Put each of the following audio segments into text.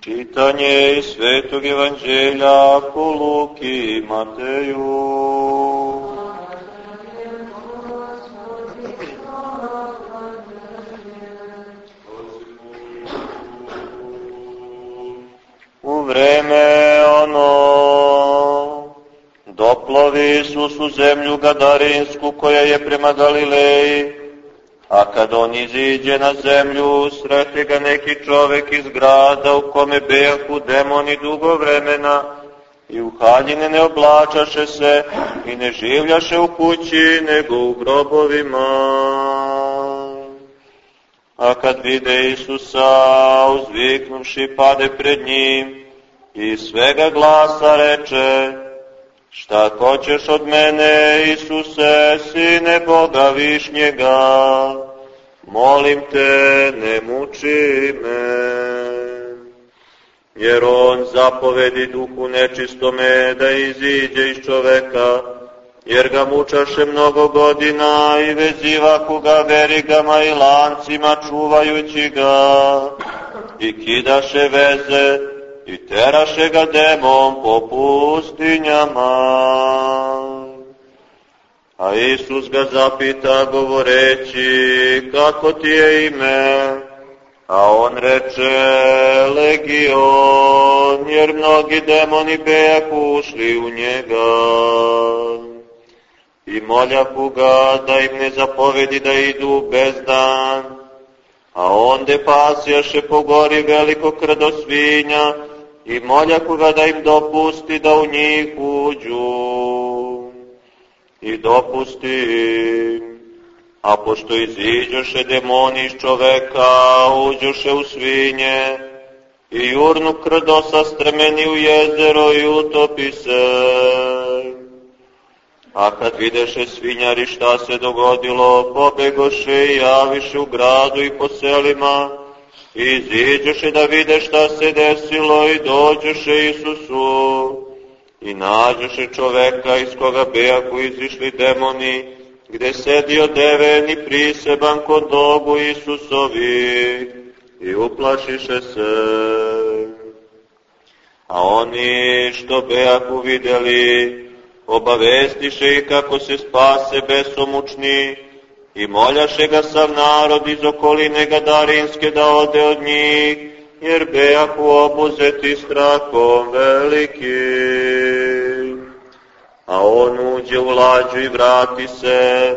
Čitanje iz Svetog Evanđelja po Luki i Mateju. Doplovi Isus u zemlju Gadarinsku koja je prema Galileji, A kad on iziđe na zemlju, srete ga neki čovek iz grada u kome bejahu demoni dugo vremena i u haljine ne oblačaše se i ne življaše u kući, nego u grobovima. A kad vide Isusa, uzviknuvši, pade pred njim i svega glasa reče, Šta hoćeš od mene, Isuse, sine Boga višnjega? Molim te, ne muči me. Jer on zapovedi duhu nečistome da iziđe iz čoveka, jer ga mučaše mnogo godina i vezivahu ga verigama i lancima čuvajući ga i kidaše veze i teraše ga demom po pustinjama. A Isus ga zapita govoreći, kako ti je ime? A on reče, Legion, jer mnogi demoni bejaku ušli u njega. I moljaku ga da im ne zapovedi da idu bez dan. A onde pasjaše po gori veliko krdo svinja, i moljaku ga da im dopusti da u njih uđu. I dopusti im, a pošto iziđoše demoni iz čoveka, uđoše u svinje, i jurnu krdosa stremeni u jezero i utopi se. A kad videše svinjari šta se dogodilo, pobegoše i javiše u gradu i po selima, iziđoše da vide šta se desilo i dođoše Isusu i nađoše čoveka iz koga bejaku izišli demoni, gde sedio deven i priseban kod dogu Isusovi i uplašiše se. A oni što bejaku videli, obavestiše i kako se spase besomučni, i moljaše ga sav narod iz okoline Gadarinske da ode od njih, jer bejahu obuzeti strahom velikim. A on uđe u lađu i vrati se,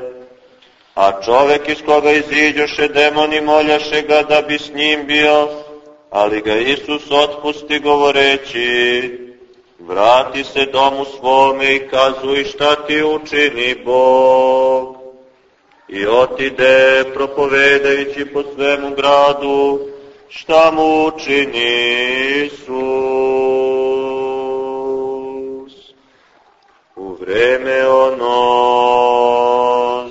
a čovek iz koga iziđoše demoni moljaše ga da bi s njim bio, ali ga Isus otpusti govoreći, vrati se domu svome i kazuj šta ti učini Bog i otide propovedajući po svemu gradu šta mu učini Isus. U vreme ono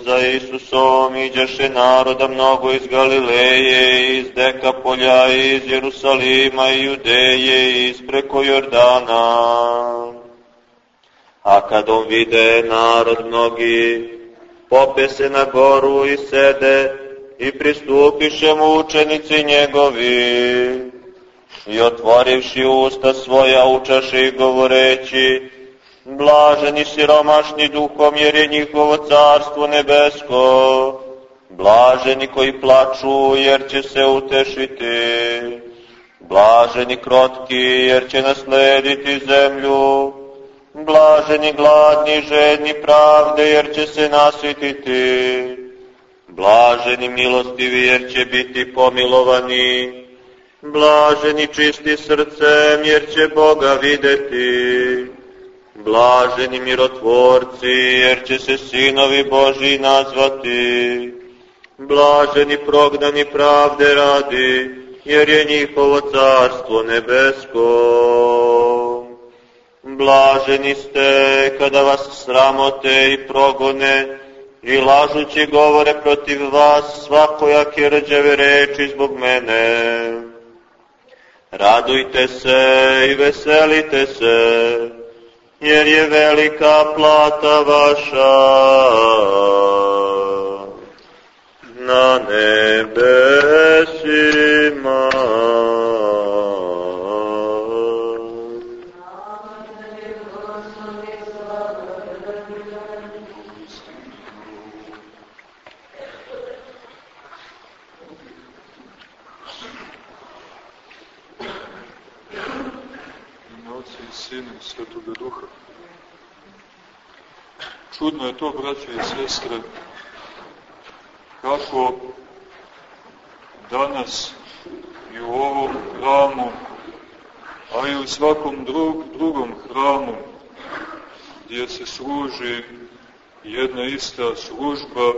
za Isusom iđaše naroda mnogo iz Galileje, iz Dekapolja, iz Jerusalima i Judeje, iz preko Jordana. A kad on vide narod mnogi, pope se na goru i sede i pristupiše mu učenici njegovi. I otvorivši usta svoja učaše i govoreći, blaženi siromašni duhom jer je njihovo carstvo nebesko, blaženi koji plaču jer će se utešiti, blaženi krotki jer će naslediti zemlju, Blaženi gladni, žedni pravde, jer će se nasititi. Blaženi milostivi, jer će biti pomilovani. Blaženi čisti srcem, jer će Boga videti. Blaženi mirotvorci, jer će se sinovi Boži nazvati. Blaženi prognani pravde radi, jer je njihovo carstvo nebesko. Blaženi ste kada vas sramote i progone i lažući govore protiv vas svakojake rđave reči zbog mene. Radujte se i veselite se, jer je velika plata vaša na nebesima. Čudno je to, braće i sestre, kako danas i u ovom hramu, a i u svakom drug, drugom hramu, gdje se služi jedna ista služba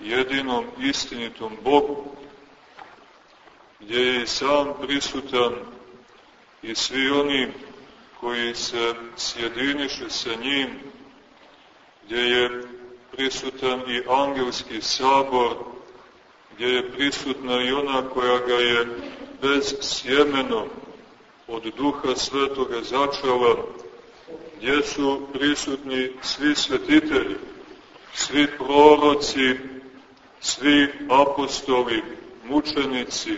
jedinom istinitom Bogu, gdje je i sam prisutan i svi oni koji se sjediniše sa njim, gdje je prisutan i angelski sabor, gdje je prisutna i ona koja ga je bez sjemenom od duha svetoga začela, gdje su prisutni svi svetitelji, svi proroci, svi apostoli, mučenici,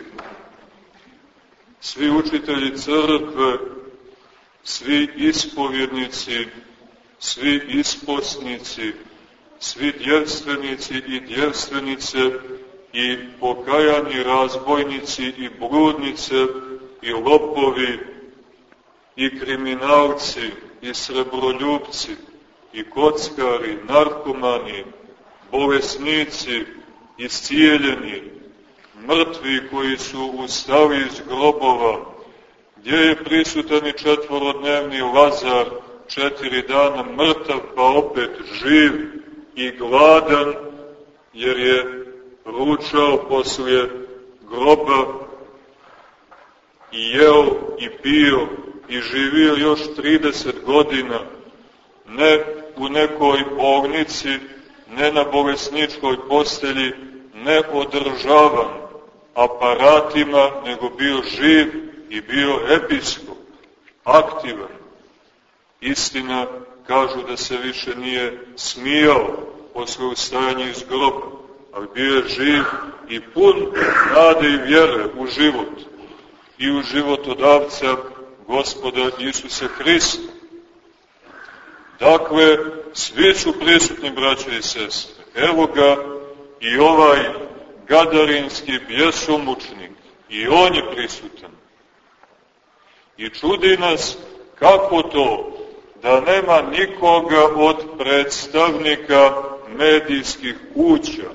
svi učitelji crkve, svi ispovjednici, svi isposnici, svi djevstvenici i djevstvenice i pokajani razbojnici i bludnice i lopovi i kriminalci i srebroljubci i kockari, narkomani, bolesnici, iscijeljeni, mrtvi koji su ustali iz grobova, gdje je prisutan i četvorodnevni Lazar, četiri dana mrtav pa opet živ i gladan, jer je ručao poslije groba i jeo i pio i živio još 30 godina, ne u nekoj ognici, ne na bolesničkoj postelji, ne održavan aparatima, nego bio živ i bio episkop, aktivan. Istina, kažu da se više nije smijao posle ustajanja iz groba, ali bio je živ i pun nade i vjere u život i u život odavca gospoda Isusa Hrista. Dakle, svi su prisutni, braće i sestre. Evo ga i ovaj gadarinski bjesomučnik, i on je prisutan. I čudi nas kako to da nema nikoga od predstavnika medijskih kuća.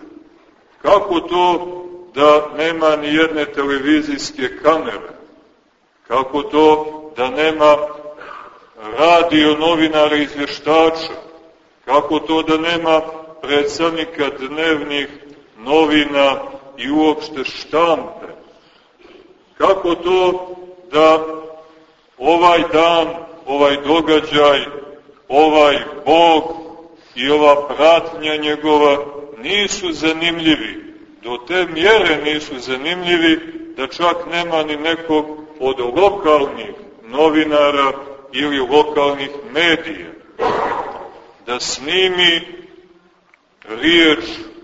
Kako to da nema ni jedne televizijske kamere? Kako to da nema radio novinara izvještača? Kako to da nema predstavnika dnevnih novina i uopšte štampe? Kako to da ovaj dan ovaj događaj, ovaj Bog i ova pratnja njegova nisu zanimljivi. Do te mjere nisu zanimljivi da čak nema ni nekog od lokalnih novinara ili lokalnih medija da snimi riječ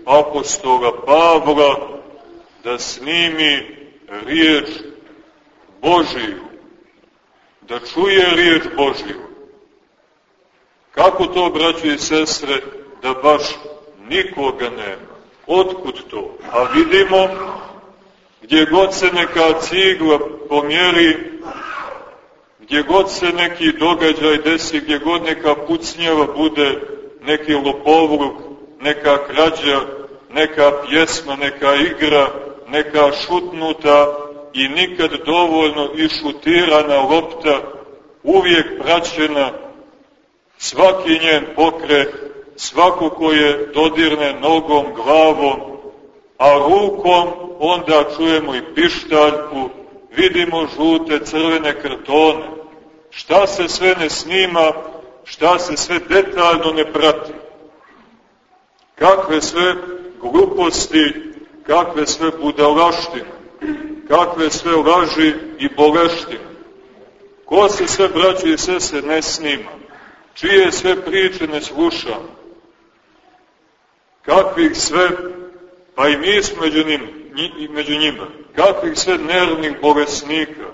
apostola Pavla, da snimi riječ Božiju, da čuje riječ Božju. Kako to, braći i sestre, da baš nikoga nema? Otkud to? A vidimo, gdje god se neka cigla pomjeri, gdje god se neki događaj desi, gdje god neka pucnjava bude, neki lopovluk, neka krađa, neka pjesma, neka igra, neka šutnuta i nikad dovoljno išutirana lopta, uvijek praćena, svaki njen pokret, svako koje dodirne nogom, glavom, a rukom onda čujemo i pištaljku, vidimo žute, crvene kartone. Šta se sve ne snima, šta se sve detaljno ne prati. Kakve sve gluposti, kakve sve budalaštine kakve sve laži i boleštine. Ko se sve, braće i sese, ne snima? Čije sve priče ne slušamo? Kakvih sve, pa i mi smo među, njim, među njima, kakvih sve nervnih bolesnika,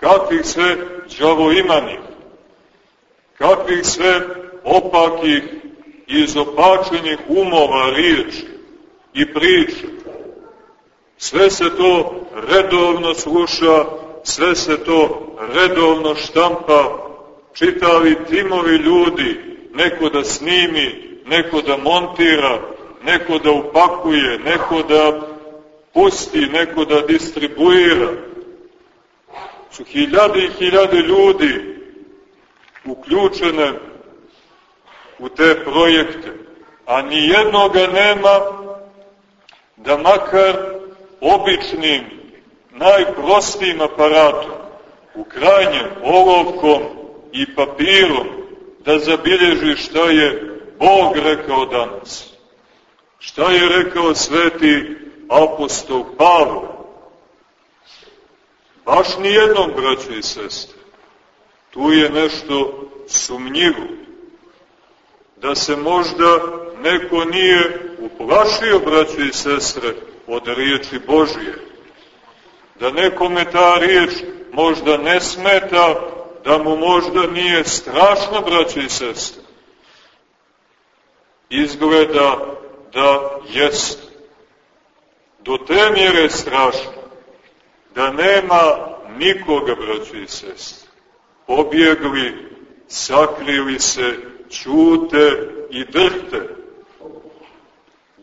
kakvih sve džavoimanih, kakvih sve opakih i izopačenih umova riječi i priče. Sve se to redovno sluša, sve se to redovno štampa, čitavi timovi ljudi, neko da snimi, neko da montira, neko da upakuje, neko da pusti, neko da distribuira. Su hiljade i hiljade ljudi uključene u te projekte, a ni jednoga nema da makar običnim, najprostijim aparatom, u krajnjem olovkom i papirom, da zabilježi šta je Bog rekao danas. Šta je rekao sveti apostol Pavlo? Baš nijednom, braćo i sestre. Tu je nešto sumnjivo. Da se možda neko nije uplašio, braćo i sestre, od riječi Božije. Da nekome ta riječ možda ne smeta, da mu možda nije strašno, braćo i sestre. Izgleda da jest. Do te mjere strašno, da nema nikoga, braćo i sestre. Pobjegli, sakrili se, čute i drhte.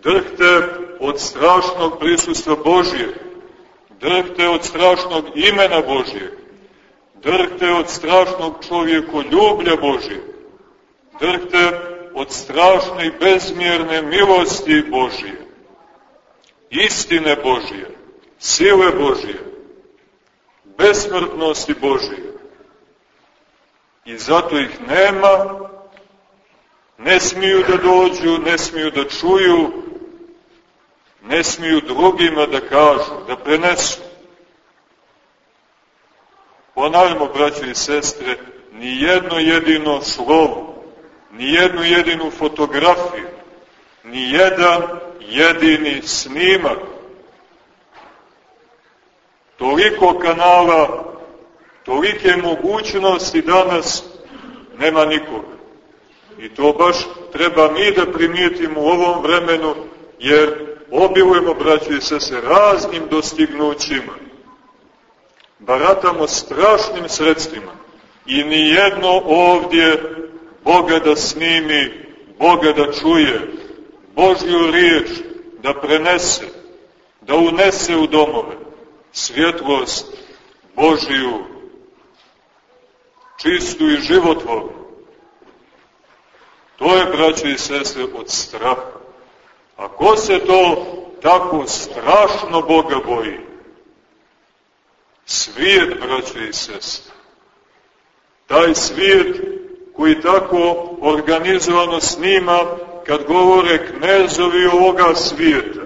Drhte od strašnog prisustva Božije. Drhte od strašnog imena Božije. Drhte od strašnog ljublja Božije. Drhte od strašne i bezmjerne milosti Božije. Istine Božije. Sile Božije. Besmrtnosti Božije. I zato ih nema, ne smiju da dođu, ne smiju da čuju, ne smiju drugima da kažu, da prenesu. Ponavljamo, braće i sestre, ni jedno jedino slovo, ni jednu jedinu fotografiju, ni jedan jedini snimak. Toliko kanala, tolike mogućnosti danas nema nikoga. I to baš treba mi da primijetimo u ovom vremenu, jer obilujemo, braći i sese, raznim dostignućima. Baratamo strašnim sredstvima i ni jedno ovdje Boga da snimi, Boga da čuje, Božju riječ da prenese, da unese u domove svjetlost Božiju, čistu i životvornu. To je, braći i sestre, od straha. A ko se to tako strašno Boga boji? Svijet, braće i sestre. Taj svijet koji tako organizovano snima kad govore knezovi ovoga svijeta,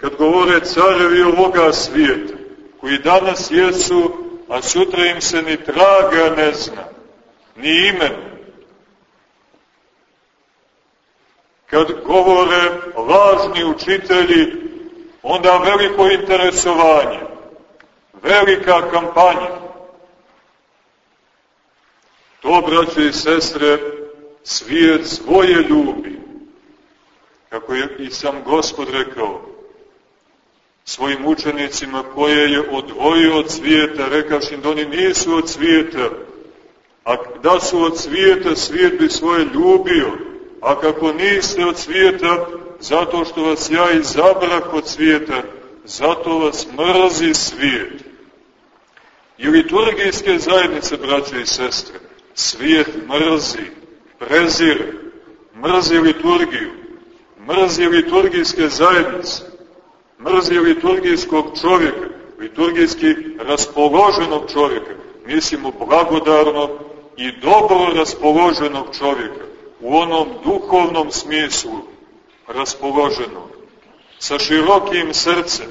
kad govore carevi ovoga svijeta, koji danas jesu, a sutra im se ni traga ne zna, ni imena. Kad govore lažni učitelji, onda veliko interesovanje, velika kampanja. To, braće i sestre, svijet svoje ljubi. Kako je i sam Gospod rekao svojim učenicima koje je odvojio od svijeta, rekaš im da oni nisu od svijeta, a da su od svijeta, svijet bi svoje ljubio, a kako niste od svijeta, zato što vas ja izabrah od svijeta, zato vas mrzi svijet. I liturgijske zajednice, braće i sestre, svijet mrzi, prezire, mrzi liturgiju, mrzi liturgijske zajednice, mrzi liturgijskog čovjeka, liturgijski raspoloženog čovjeka, mislimo blagodarnog i dobro raspoloženog čovjeka, u onom duhovnom smislu raspoloženog, sa širokim srcem,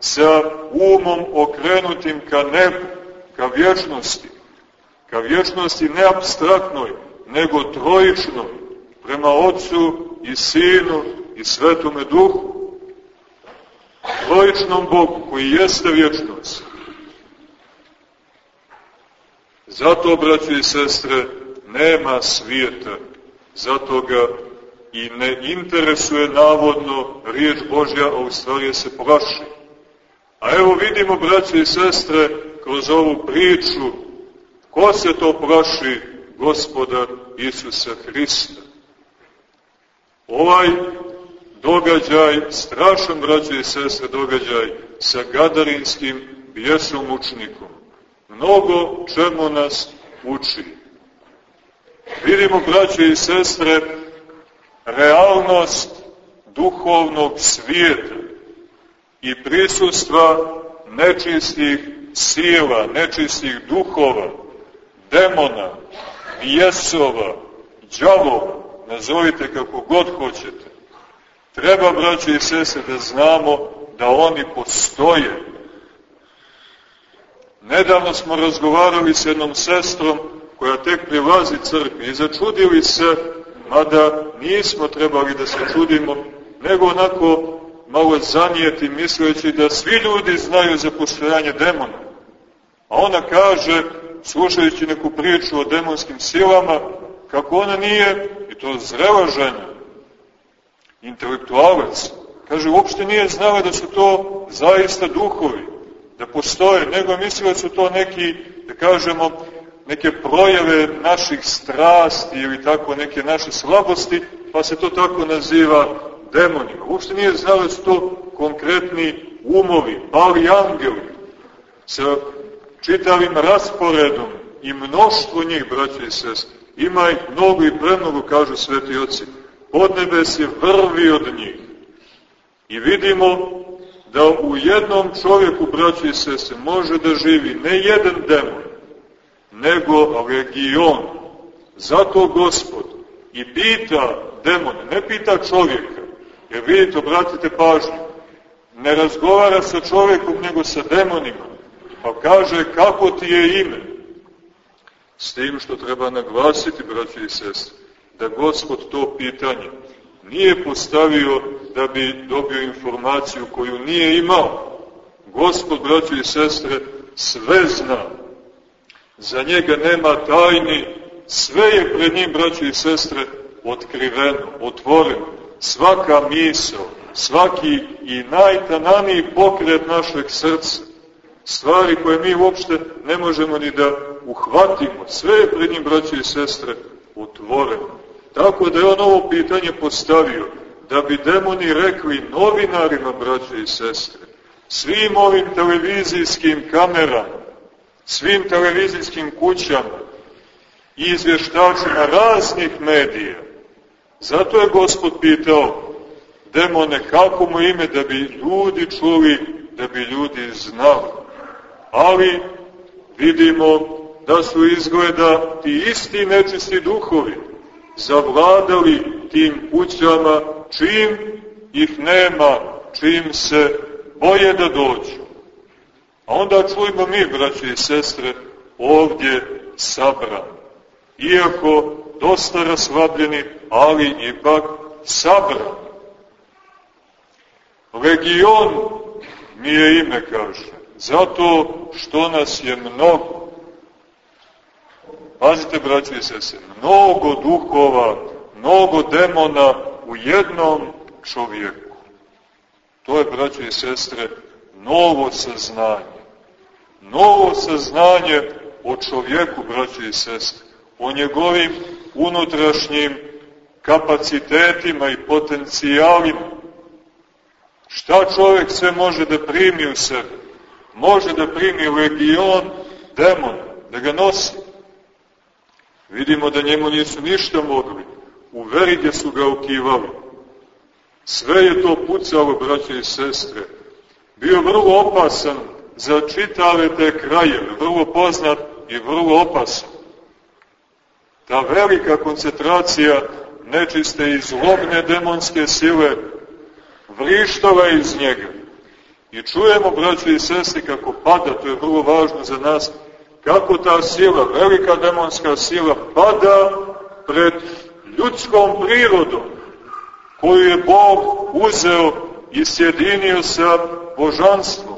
sa umom okrenutim ka nebu, ka vječnosti, ka vječnosti ne abstraktnoj, nego trojičnoj, prema Otcu i Sinu i Svetome Duhu. Trojičnom Bogu koji jeste vječnost. Zato, braći i sestre, nema svijeta, zato ga i ne interesuje navodno riječ Božja, a u stvari se plaši. A evo vidimo, braći i sestre, kroz ovu priču, ko se to plaši gospoda Isusa Hrista. Ovaj događaj, strašan, braći i sestre, događaj sa gadarinskim bjesomučnikom, mnogo čemu nas uči. Vidimo, braće i sestre, realnost duhovnog svijeta i prisustva nečistih sila, nečistih duhova, demona, bjesova, džavova, nazovite kako god hoćete. Treba, braće i sese, da znamo da oni postoje. Nedavno smo razgovarali s jednom sestrom koja tek prilazi crkvi i začudili se, mada nismo trebali da se čudimo, nego onako malo zanijeti misleći da svi ljudi znaju za postojanje demona. A ona kaže, slušajući neku priču o demonskim silama, kako ona nije, i to zrela žena, intelektualac, kaže, uopšte nije znala da su to zaista duhovi, da postoje, nego mislila da su to neki, da kažemo, neke projave naših strasti ili tako neke naše slabosti, pa se to tako naziva demonima. Uopšte nije znala da to konkretni umovi, pali angeli, sa čitavim rasporedom i mnoštvo njih, braće i sest. Ima ih mnogo i premnogo, kažu sveti oci. Podnebes je vrvi od njih. I vidimo da u jednom čovjeku, braće i sese, može da živi ne jedan demon, nego legion. Zato gospod i pita demone, ne pita čovjeka, jer vidite, obratite pažnju, ne razgovara sa čovjekom, nego sa demonima, pa kaže kako ti je ime. S tim što treba naglasiti, braći i sestri, da gospod to pitanje nije postavio da bi dobio informaciju koju nije imao. Gospod, braći i sestre, sve zna. Za njega nema tajni, sve je pred njim, braći i sestre, otkriveno, otvoreno. Svaka misao, svaki i najtananiji pokret našeg srca, stvari koje mi uopšte ne možemo ni da uhvatimo, sve je pred njim, braći i sestre, otvoreno. Tako da je on ovo pitanje postavio, da bi demoni rekli novinarima, braće i sestre, svim ovim televizijskim kamerama, svim televizijskim kućama i izvještačima raznih medija. Zato je Gospod pitao demone kako mu ime da bi ljudi čuli, da bi ljudi znali. Ali vidimo da su izgleda ti isti nečisti duhovi zavladali tim kućama čim ih nema, čim se boje da dođu. A onda čujemo mi, braće i sestre, ovdje sabran. Iako dosta raslabljeni, ali ipak sabran. Legion mi je ime, kaže, zato što nas je mnogo. Pazite, braće i sestre, mnogo duhova, mnogo demona u jednom čovjeku. To je, braće i sestre, novo saznanje novo saznanje o čovjeku, braće i sestre, o njegovim unutrašnjim kapacitetima i potencijalima. Šta čovjek sve može da primi u sebe? Može da primi legion demona, da ga nosi. Vidimo da njemu nisu ništa mogli. U verige su ga ukivali. Sve je to pucalo, braće i sestre. Bio vrlo opasan za čitave te krajeve, vrlo poznat i vrlo opasan. Ta velika koncentracija nečiste i zlobne demonske sile vrištava iz njega. I čujemo, braći i sestri, kako pada, to je vrlo važno za nas, kako ta sila, velika demonska sila, pada pred ljudskom prirodom, koju je Bog uzeo i sjedinio sa božanstvom.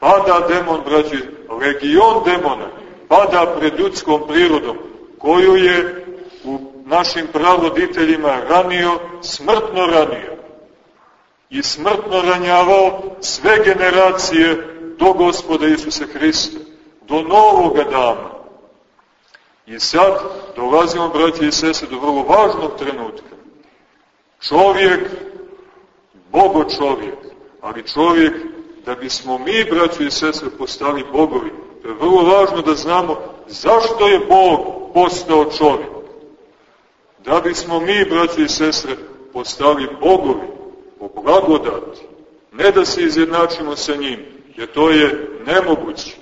Pada demon, braći, legion demona, pada pred ljudskom prirodom, koju je u našim pravoditeljima ranio, smrtno ranio. I smrtno ranjavao sve generacije do gospoda Isusa Hrista, do novoga dana. I sad dolazimo, braći i sese, do vrlo važnog trenutka. Čovjek, bogo čovjek, ali čovjek da bismo mi, braći i sese, postali bogovi. To je vrlo važno da znamo zašto je Bog postao čovjek. Da bismo mi, braći i sestre, postali bogovi po blagodati. Ne da se izjednačimo sa njim, jer to je nemoguće.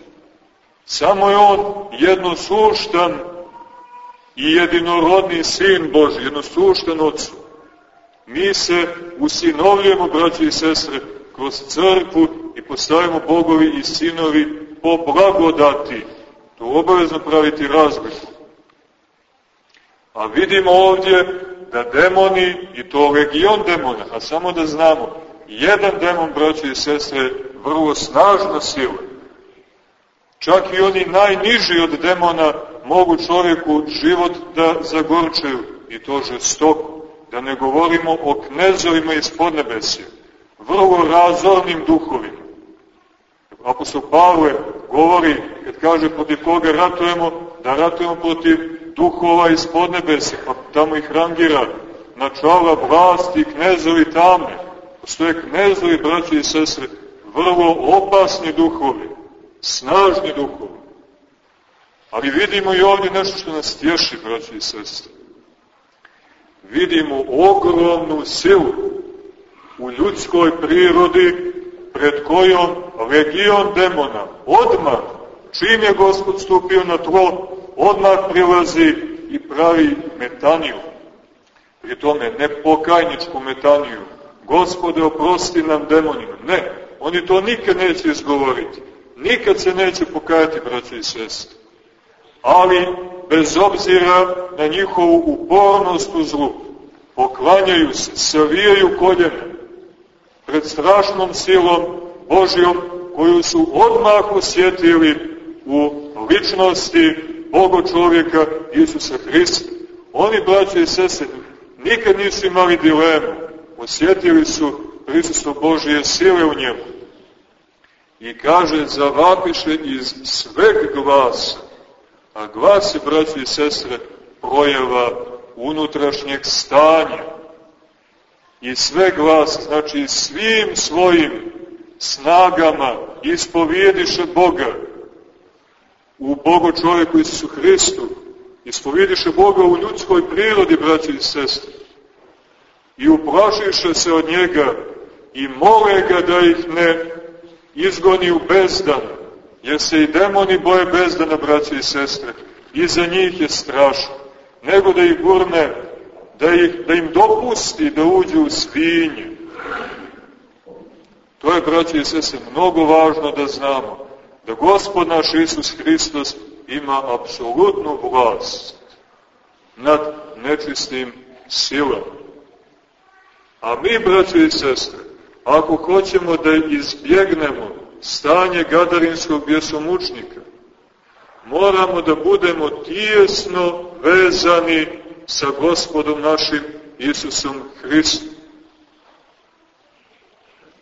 Samo je on jednosuštan i jedinorodni sin Boži, jednosuštan ocu. Mi se usinovljujemo, braći i sestre, kroz crkvu i postavimo bogovi i sinovi po blagodati. To obavezno praviti razliku. A vidimo ovdje da demoni, i to legion demona, a samo da znamo, jedan demon, braći i sestre, vrlo snažna sila. Čak i oni najniži od demona mogu čovjeku život da zagorčaju, i to žestoko. Da ne govorimo o knezovima iz podnebesija, vrlo razornim duhovima. Apostol Pavle govori, kad kaže protiv koga ratujemo, da ratujemo protiv duhova iz podnebesa, pa tamo ih rangira načala vlasti, knezovi tame. Postoje knezovi, braći i sestre, vrlo opasni duhovi, snažni duhovi. Ali vidimo i ovdje nešto što nas tješi, braći i sestre. Vidimo ogromnu silu u ljudskoj prirodi pred kojom legion demona odmah, čim je Gospod stupio na tlo, odmah prilazi i pravi metaniju. Pri tome ne pokajničku metaniju. Gospode, oprosti nam demonima. Ne, oni to nikad neće izgovoriti. Nikad se neće pokajati, braće i sestre. Ali, bez obzira na njihovu upornost u zlu, poklanjaju se, savijaju koljene pred strašnom silom Božijom koju su odmah osjetili u ličnosti Boga čovjeka Isusa Hrista. Oni, braće i sese, nikad nisu imali dilemu. Osjetili su prisustvo Božije sile u njemu. I kaže, zavapiše iz sveg glasa, a glas je, braće i sestre, projeva unutrašnjeg stanja. I sve glas, znači svim svojim snagama ispovijediše Boga. U Bogo čovjeku Isusu Hristu, ispovijediše Boga u ljudskoj prirodi, braći i sestri, i uplašiše se od njega i mole ga da ih ne izgoni u bezdan, jer se i demoni boje bezdana, braći i sestre, i za njih je strašno, nego da ih gurne, da, ih, da im dopusti da uđu u svinje, To je, braći i sese, mnogo važno da znamo, da Gospod naš Isus Hristos ima apsolutnu vlast nad nečistim silama. A mi, braći i sestre, ako hoćemo da izbjegnemo stanje gadarinskog bjesomučnika, moramo da budemo tijesno vezani sa gospodom našim Isusom Hristom.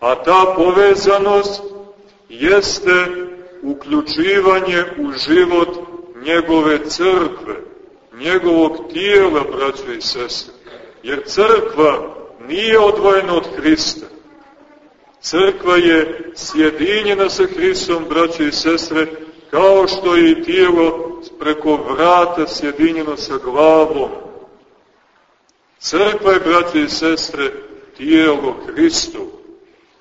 A ta povezanost jeste uključivanje u život njegove crkve, njegovog tijela, braćo i sestre. Jer crkva nije odvojena od Hrista. Crkva je sjedinjena sa Hristom, braćo i sestre, kao što je i tijelo preko vrata sjedinjeno sa glavom. Crkva je, braćo i sestre, tijelo Hristovo.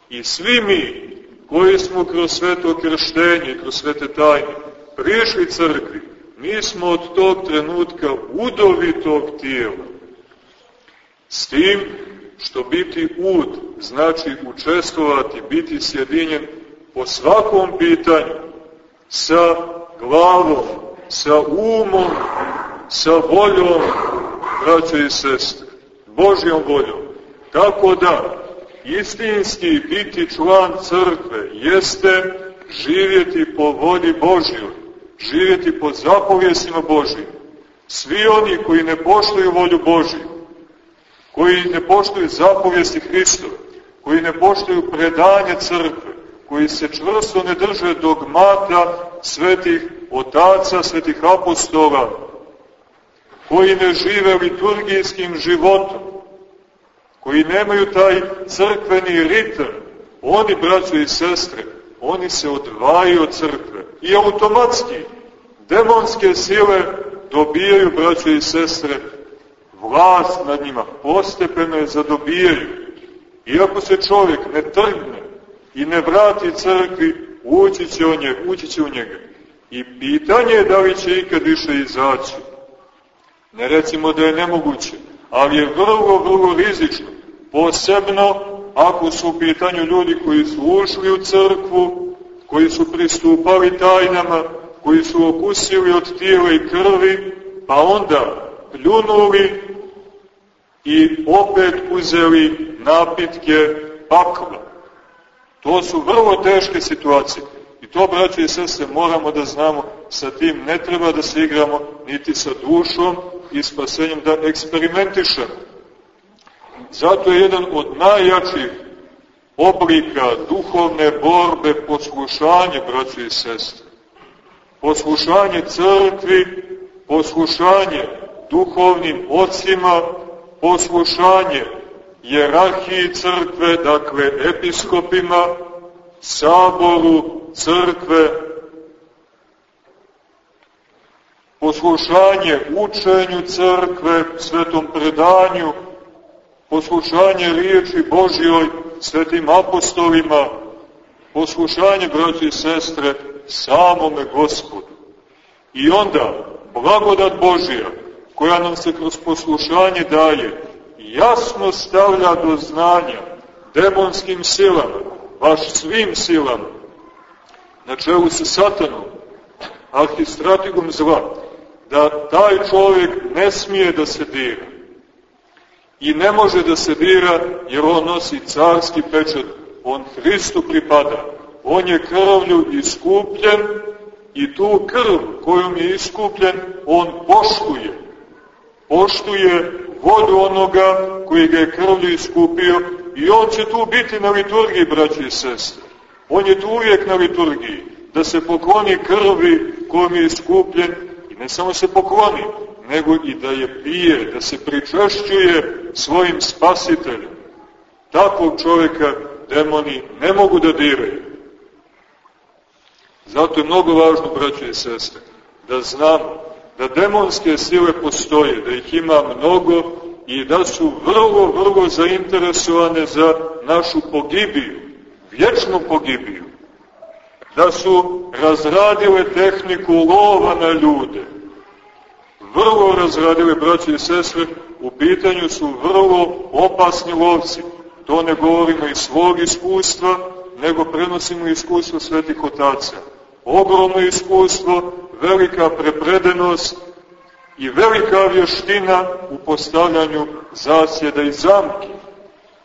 I svi mi koji smo kroz sveto krštenje, kroz svete tajne, prišli crkvi, mi smo od tog trenutka udovi tog tijela. S tim što biti ud znači učestvovati, biti sjedinjen po svakom pitanju, sa glavom, sa umom, sa voljom, braće i sestre, Božjom voljom. Tako da, istinski biti član crkve jeste živjeti po volji Božjoj, živjeti po zapovjesima Božjim. Svi oni koji ne poštuju volju Božju, koji ne poštuju zapovjesti Hristove, koji ne poštuju predanje crkve, koji se čvrsto ne drže dogmata svetih otaca, svetih apostola, koji ne žive liturgijskim životom, koji nemaju taj crkveni ritam, oni, braćo i sestre, oni se odvajaju od crkve i automatski demonske sile dobijaju, braćo i sestre, vlast nad njima, postepeno je zadobijaju. Iako se čovjek ne trgne i ne vrati crkvi, ući će, u njega, ući će u njega. I pitanje je da li će ikad više izaći. Ne recimo da je nemoguće, ali je vrlo, vrlo rizično. Posebno ako su u pitanju ljudi koji su ušli u crkvu, koji su pristupali tajnama, koji su okusili od tijela i krvi, pa onda pljunuli i opet uzeli napitke pakla. To su vrlo teške situacije. I to, braće i sestre, moramo da znamo, sa tim ne treba da se igramo, niti sa dušom i spasenjem da eksperimentišemo. Zato je jedan od najjačih oblika duhovne borbe poslušanje, braće i sestre. Poslušanje crkvi, poslušanje duhovnim ocima, poslušanje jerarhiji crkve, dakle episkopima, saboru crkve, poslušanje učenju crkve, svetom predanju, poslušanje riječi Božjoj, svetim apostolima, poslušanje, braći i sestre, samome Gospodu. I onda, blagodat Božja, koja nam se kroz poslušanje daje, jasno stavlja do znanja demonskim silama, baš svim silama, na čelu sa satanom, arhistratigom zla, da taj čovjek ne smije da se dira. I ne može da se dira jer on nosi carski pečat, on Hristu pripada. On je krvlju iskupljen i tu krv kojom je iskupljen on poštuje. Poštuje vodu onoga koji ga je krvlju iskupio i on će tu biti na liturgiji, braći i sestre. On je tu uvijek na liturgiji, da se pokloni krvi kojom je iskupljen i ne samo se pokloni, nego i da je pije, da se pričašćuje svojim spasiteljem. Takvog čovjeka demoni ne mogu da diraju. Zato je mnogo važno, braći i sestre, da znamo da demonske sile postoje, da ih ima mnogo i da su vrlo, vrlo zainteresovane za našu pogibiju, vječnu pogibiju. Da su razradile tehniku lova na ljude. Vrlo razradile, braći i sestre, u pitanju su vrlo opasni lovci. To ne govorimo iz svog iskustva, nego prenosimo iskustvo svetih otaca. Ogromno iskustvo, velika prepredenost i velika vještina u postavljanju zasjeda i zamki.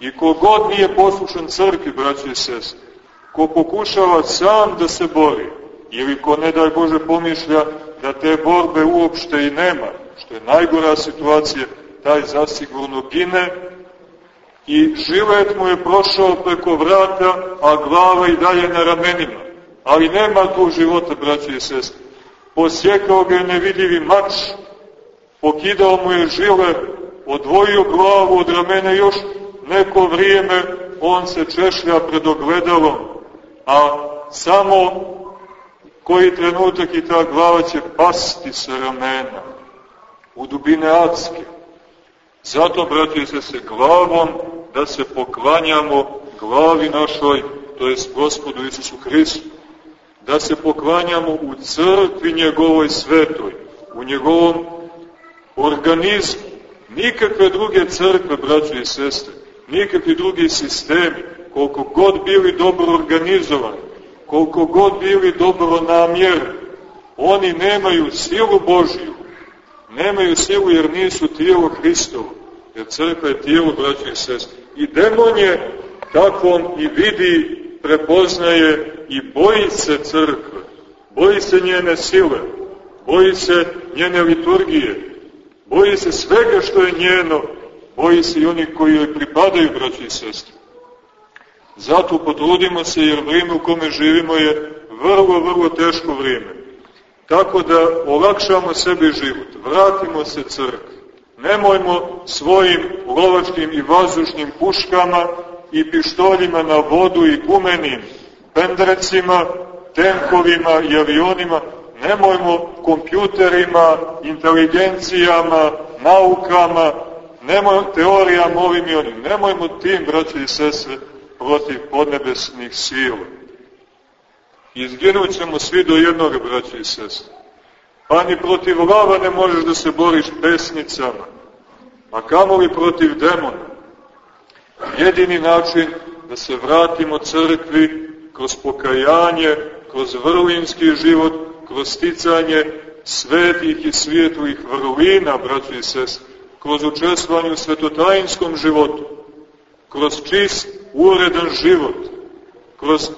I kogod nije poslušan crkvi, braći i sestri, ko pokušava sam da se bori, ili ko ne daj Bože pomišlja da te borbe uopšte i nema, što je najgora situacija, taj zasigurno gine i žilet mu je prošao preko vrata, a glava i dalje na ramenima. Ali nema tu života, braći i sestri. Posjekao ga je nevidljivi mač, pokidao mu je žile, odvojio glavu od ramena još neko vrijeme, on se češlja pred ogledalom, a samo koji trenutak i ta glava će pasti sa ramena u dubine adske. Zato, brati se, se glavom da se poklanjamo glavi našoj, to je gospodu Isusu Hristu. Da se poklanjamo u crkvi njegovoj svetoj, u njegovom organizmu. Nikakve druge crkve, braći i sestre, nikakvi drugi sistemi, koliko god bili dobro organizovani, koliko god bili dobro namjer, oni nemaju silu Božju, nemaju silu jer nisu tijelo Hristovo, jer crkva je tijelo braća i sestri. I demon je takvom i vidi, prepoznaje i boji se crkve, boji se njene sile, boji se njene liturgije, boji se svega što je njeno, boji se i oni koji joj pripadaju, braći i sestri. Zato potrudimo se jer vrijeme u kome živimo je vrlo, vrlo teško vrijeme. Tako da olakšamo sebi život, vratimo se crkvi. Nemojmo svojim lovačkim i vazdušnim puškama i pištoljima na vodu i gumenim pendrecima, tenkovima i avionima, nemojmo kompjuterima, inteligencijama, naukama, nemojmo teorijama ovim i onim, nemojmo tim, braći i sestre, protiv podnebesnih sila. Izginut ćemo svi do jednog, braća i sestre. Pa ni protiv lava ne možeš da se boriš pesnicama, a kamoli protiv demona. Jedini način da se vratimo crkvi kroz pokajanje, kroz vrlinski život, kroz sticanje svetih i svijetlih vrlina, braći i sestre, kroz učestvovanje u svetotajinskom životu, kroz čist, uredan život, kroz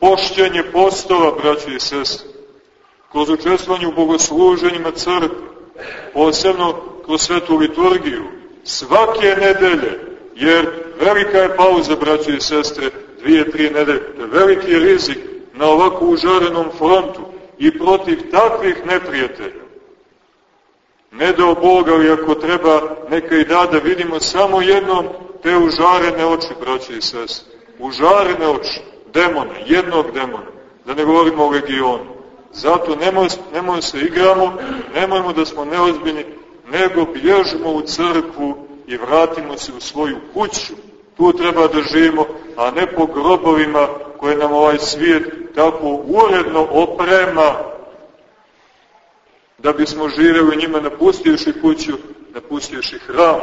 pošćanje postova, braći i sestre, kroz učestvovanje u bogosluženjima crkve, posebno kroz svetu liturgiju, svake nedelje, jer velika je pauza, braći i sestre, dvije, tri nedelje, veliki rizik na ovako užarenom frontu i protiv takvih neprijatelja. Ne dao Boga, ali ako treba neka i da, da vidimo samo jednom te užarene oči, braće i sestre. Užarene oči, demona, jednog demona, da ne govorimo o legionu. Zato nemoj, nemoj se igramo, nemojmo da smo neozbiljni, nego bježimo u crkvu i vratimo se u svoju kuću. Tu treba da živimo, a ne po grobovima koje nam ovaj svijet tako uredno oprema da bismo živjeli njima napustivši kuću, napustivši hram,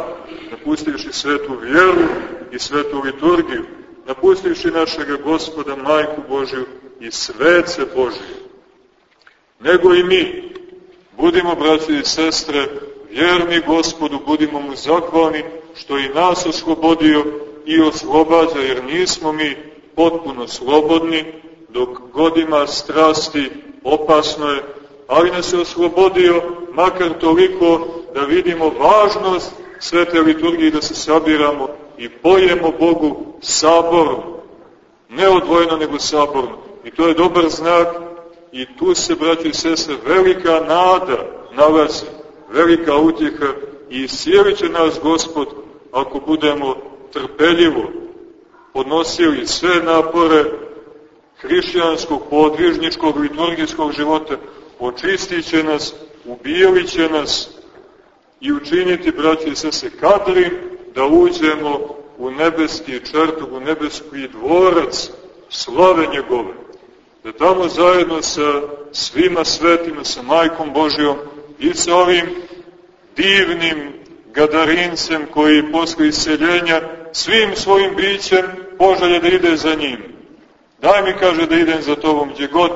napustivši svetu vjeru i svetu liturgiju, napustivši našega gospoda, majku Božju i svece Božje. Nego i mi, budimo, braći i sestre, vjerni gospodu, budimo mu zahvalni što i nas oslobodio i oslobađa, jer nismo mi potpuno slobodni, dok godima strasti opasno je ali nas je oslobodio makar toliko da vidimo važnost svete liturgije da se sabiramo i pojemo Bogu saborno. Ne odvojeno, nego saborno. I to je dobar znak i tu se, braći i sestre, velika nada nalazi, velika utjeha i sjelit će nas Gospod ako budemo trpeljivo podnosili sve napore hrišćanskog, podvižničkog, liturgijskog života, očistit će nas, ubijelit će nas i učiniti, braći i sese, kadrim da uđemo u nebeski čertog, u nebeski dvorac slave njegove. Da tamo zajedno sa svima svetima, sa majkom Božijom i sa ovim divnim gadarincem koji posle iseljenja svim svojim bićem poželje da ide za njim. Daj mi, kaže, da idem za tobom gdje god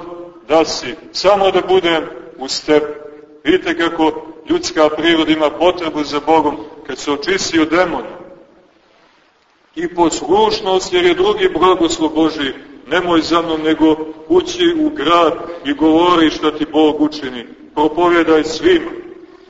da si, samo da budem uz tebe. Vidite kako ljudska priroda ima potrebu za Bogom kad se očisti od demona. I poslušnost, jer je drugi blagoslov Boži, nemoj za mnom, nego ući u grad i govori šta ti Bog učini. Propovjedaj svima.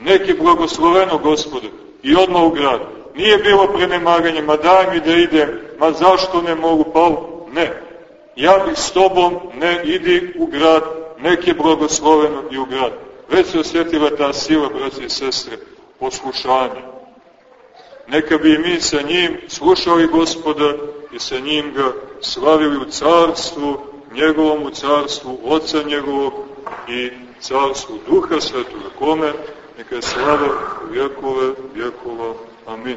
Neki blagosloveno, gospode, i odmah u grad. Nije bilo prenemaganje, ma daj mi da idem, ma zašto ne mogu, pa ne ja bih s tobom, ne idi u grad, nek je blagosloveno i u grad. Već se osjetila ta sila, braći i sestre, poslušanja. Neka bi mi sa njim slušali gospoda i sa njim ga slavili u carstvu, njegovom u carstvu, oca njegovog i carstvu duha svetoga, kome neka je slava vjekove vjekova. Amin.